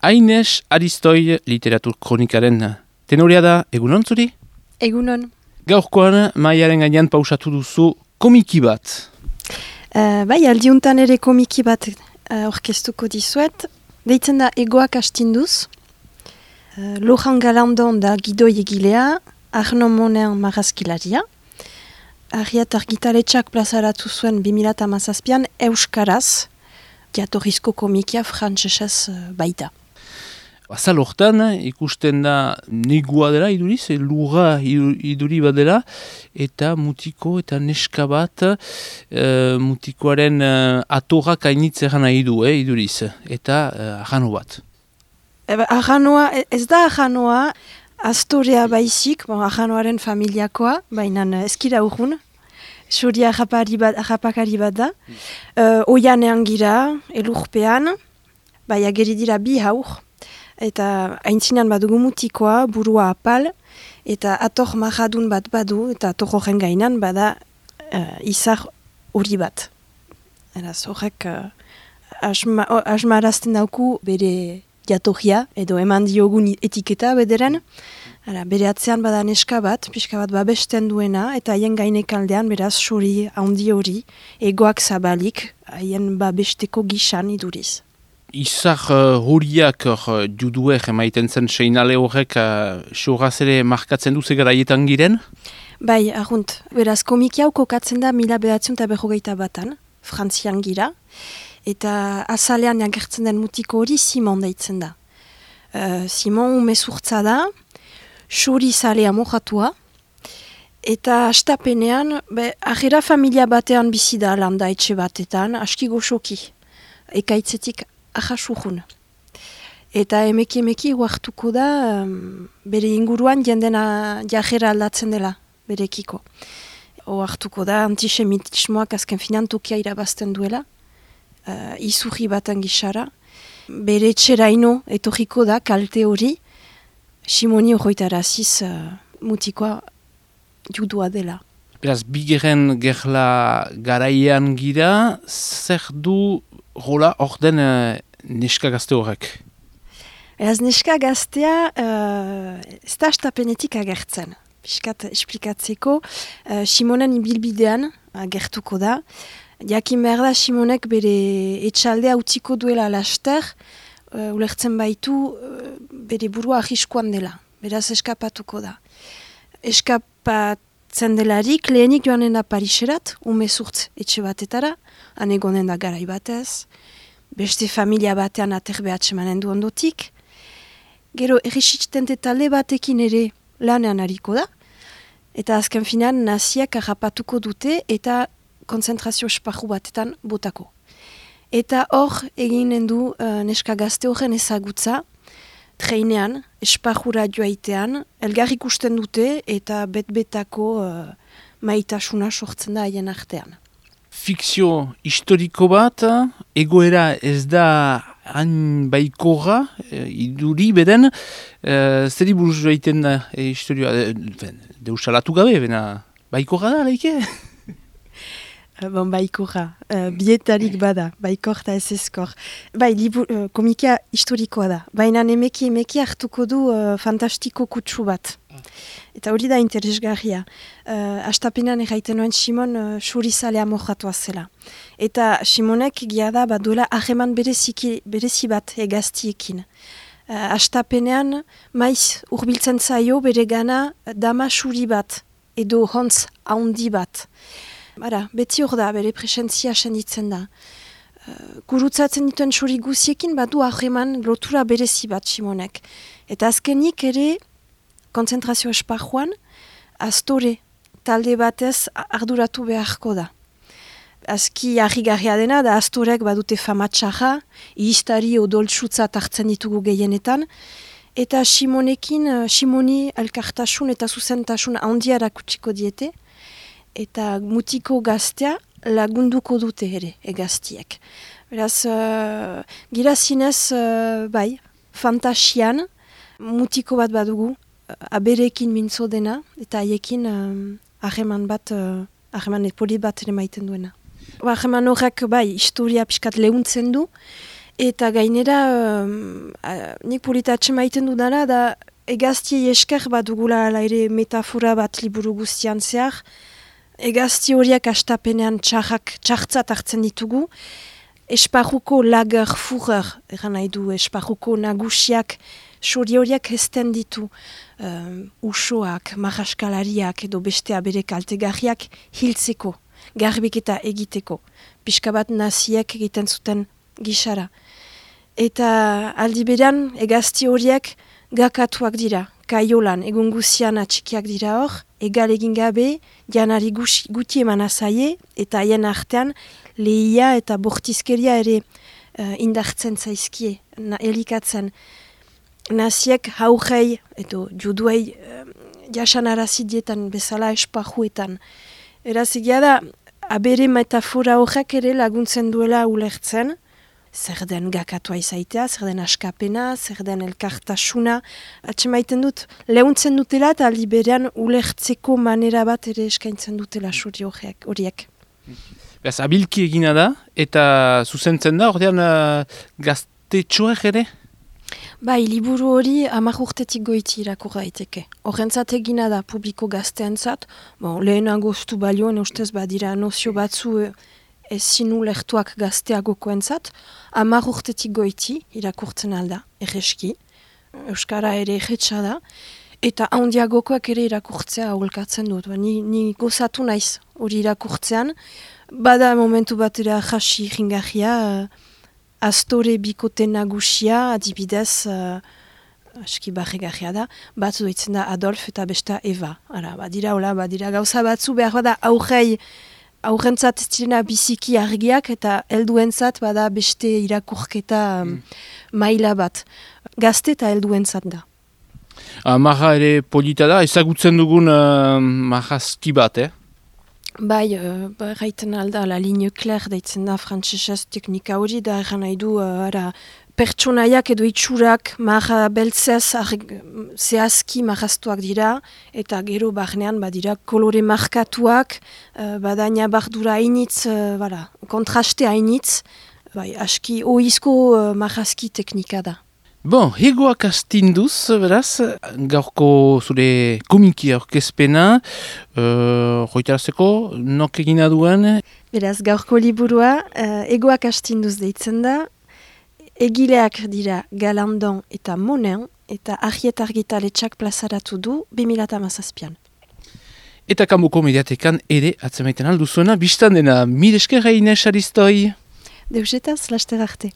Aines Aristoi literatur kronikaren tenorea da, egunon zuri? Egunon. Gaurkoan, maiaren gainean pausatu duzu komiki bat. Uh, bai, aldiuntan ere komiki bat uh, orkestuko dizuet. Deitzen da egoak astinduz. Uh, Lohan Galandon da gidoi egilea, Arno Monen marazkilaria. Arriat argitaletxak plazaratu zuen 2008an Euskaraz, jatorrizko komikia frantzesez uh, baita. Azal hortan, ikusten da negua dela iduriz, e, lurra iduri bat dela, eta mutiko eta neska bat e, mutikoaren e, atorrak ainitzera nahi du, e, iduriz, eta e, ahano bat. Eba, ahanoa, e, ez da ahanoa, astorea baizik, bon, ahanoaren familiakoa, baina eskira urgun, Suria rapakari bat da. Mm. Uh, oianean gira, elurpean, bai ageri dira bi haur, eta aintzinan badugu mutikoa, burua apal, eta ator mahadun bat badu, eta ator horren gainan bada uh, izar hori bat. Eraz, horrek uh, asma, asmarazten dauku bere jatorria, edo eman diogun etiketa bederen, Ara, bere atzean bada neska bat, pixka bat babesten duena, eta haien gainek aldean beraz suri, handi hori, egoak zabalik, haien babesteko gisan iduriz. Izar uh, horiak uh, juduek emaiten zen seinale horrek uh, ere markatzen duze garaietan giren? Bai, ahunt, beraz komiki hau kokatzen da mila behatzen eta behogeita batan, frantzian gira, eta azalean agertzen den mutiko hori Simon deitzen da. Uh, Simon umezurtza da, suri zalea mojatua, eta astapenean, be, familia batean bizi da landa etxe batetan, aski goxoki, ekaitzetik ahasuhun. Eta emeki emeki huartuko da bere inguruan jendena jajera aldatzen dela berekiko. Oartuko da antisemitismoak azken finantokia irabazten duela, uh, izurri batan gixara. Bere txeraino etorriko da kalte hori, Simoni horretara aziz uh, mutikoa judua dela. Beraz, bigeren gerla garaian gira, zer du rola orden uh, neska gazte horrek? Ez neska gaztea uh, ez da astapenetik agertzen. Piskat esplikatzeko, uh, Simonen ibilbidean agertuko da. Jakin behar da Simonek bere etxaldea utziko duela laster, uh, ulertzen baitu uh, bere burua ahiskoan dela. Beraz eskapatuko da. Eskapatzen delarik lehenik joanen da Pariserat, umezurtz etxe batetara, anegonen da garai batez, beste familia batean aterbe atsemanen du ondotik. Gero, errisitzten talde batekin ere lanean hariko da. Eta azken finan, naziak harrapatuko dute eta konzentrazio esparru batetan botako. Eta hor eginen du uh, neska gazte horren ezagutza, treinean, esparrura joaitean, elgar ikusten dute eta betbetako uh, maitasuna sortzen da haien artean fikzio historiko bat, egoera ez da hain baikorra, e, iduri beden, e, zer buruz joaiten da e, historioa, e, deusalatu gabe, bena baikorra da, leike? Bon, baikorra, uh, bietarik bada, baikorta ez ezkor. Bai, libu, uh, komika historikoa da, baina emeki emeki hartuko du uh, fantastiko kutsu bat. Eta hori da interesgarria. Uh, Astapenan erraiten nuen Simon uh, surizalea mojatua zela. Eta Simonek gia da bat duela aheman berezi bat egaztiekin. Uh, Astapenean maiz urbiltzen zaio bere gana dama suri bat edo hontz haundi bat. Bara, beti hor da, bere presentzia senditzen da. Gurutzatzen dituen suri guziekin badu aheman lotura berezi bat Simonek. Eta azkenik ere konzentrazio esparruan, astore talde batez arduratu beharko da. Azki harri dena da astorek badute famatxarra, ihistari odoltsutza tartzen ditugu gehienetan, eta Simonekin, eh, Simoni elkartasun eta zuzentasun handiara kutsiko diete, eta mutiko gaztea lagunduko dute ere, egaztiek. Beraz, uh, gira zinez, uh, bai, fantasian, mutiko bat badugu, aberekin mintzo dena, eta haiekin uh, bat, uh, ahreman epoli bat ere maiten duena. Ahreman horrek, bai, historia piskat lehuntzen du, Eta gainera, um, nik polita atxemaiten dudana, da egazti esker bat dugula ere metafora bat liburu guztian zehar, egazti horiak astapenean txarrak txartzat hartzen ditugu, esparruko lager furrer, eran nahi du, esparruko nagusiak, sori horiak hezten ditu, um, usoak, marraskalariak edo beste abere kaltegarriak hiltzeko, garbiketa egiteko, pixka bat naziek egiten zuten gisara. Eta aldi beran, egazti horiek gakatuak dira, kaiolan, egun guzian atxikiak dira hor, egal egin gabe, janari guti eman azaie, eta haien artean, lehia eta bortizkeria ere uh, indartzen zaizkie, na, elikatzen. Naziek haugei, edo juduei, uh, jasan arazidietan bezala espajuetan. Eraz egia da, abere metafora horrek ere laguntzen duela ulertzen, zer den gakatua izaitea, zer den askapena, zer den elkartasuna. Atxe maiten dut, lehuntzen dutela eta liberean ulertzeko manera bat ere eskaintzen dutela suri horiek. Beaz, abilki egina da, eta zuzentzen da, ordean uh, gaztetxoek ere? Bai, liburu hori amak urtetik goiti irakur daiteke. Horrentzat egina da publiko gazteentzat, bon, lehen agostu balioen ustez badira nozio batzu eh, ez zinu lehtuak gazteagoko entzat, amar urtetik goiti, irakurtzen alda, erreski, Euskara ere egetsa da, eta handiagokoak ere irakurtzea aholkatzen dut, ba, ni, ni gozatu naiz hori irakurtzean, bada momentu batera jasi ringarria, astore bikote nagusia, adibidez, uh, aski barregarria da, batzu duitzen da Adolf eta besta Eva. Ara, badira, hola, badira gauza batzu behar bada aurrei, aurrentzat ez direna biziki argiak eta helduentzat bada beste irakurketa um, maila bat. Gazte eta helduentzat da. Uh, ere polita da, ezagutzen dugun uh, marrazki bat, eh? Bai, uh, raiten alda, la ligne kler deitzen da frantzesez teknika hori, da eran nahi du, uh, ara, pertsonaiak edo itxurak marra beltzez zehazki marraztuak dira eta gero barnean badira kolore markatuak uh, badaina bardura hainitz, uh, kontraste hainitz bai, aski oizko uh, marrazki teknika da. Bon, hegoak astinduz, beraz, gaurko zure komiki aurkezpena, uh, roitarazeko, nok egina duen? Beraz, gaurko liburua, uh, egoak astinduz deitzen da, Egileak dira Galandon eta Monen eta Arriet Argitaletxak plazaratu du 2008an. Eta kanboko mediatekan ere atzemaiten alduzuena, biztan dena, mire eskerra inez aristoi? Deusetaz, laster arte.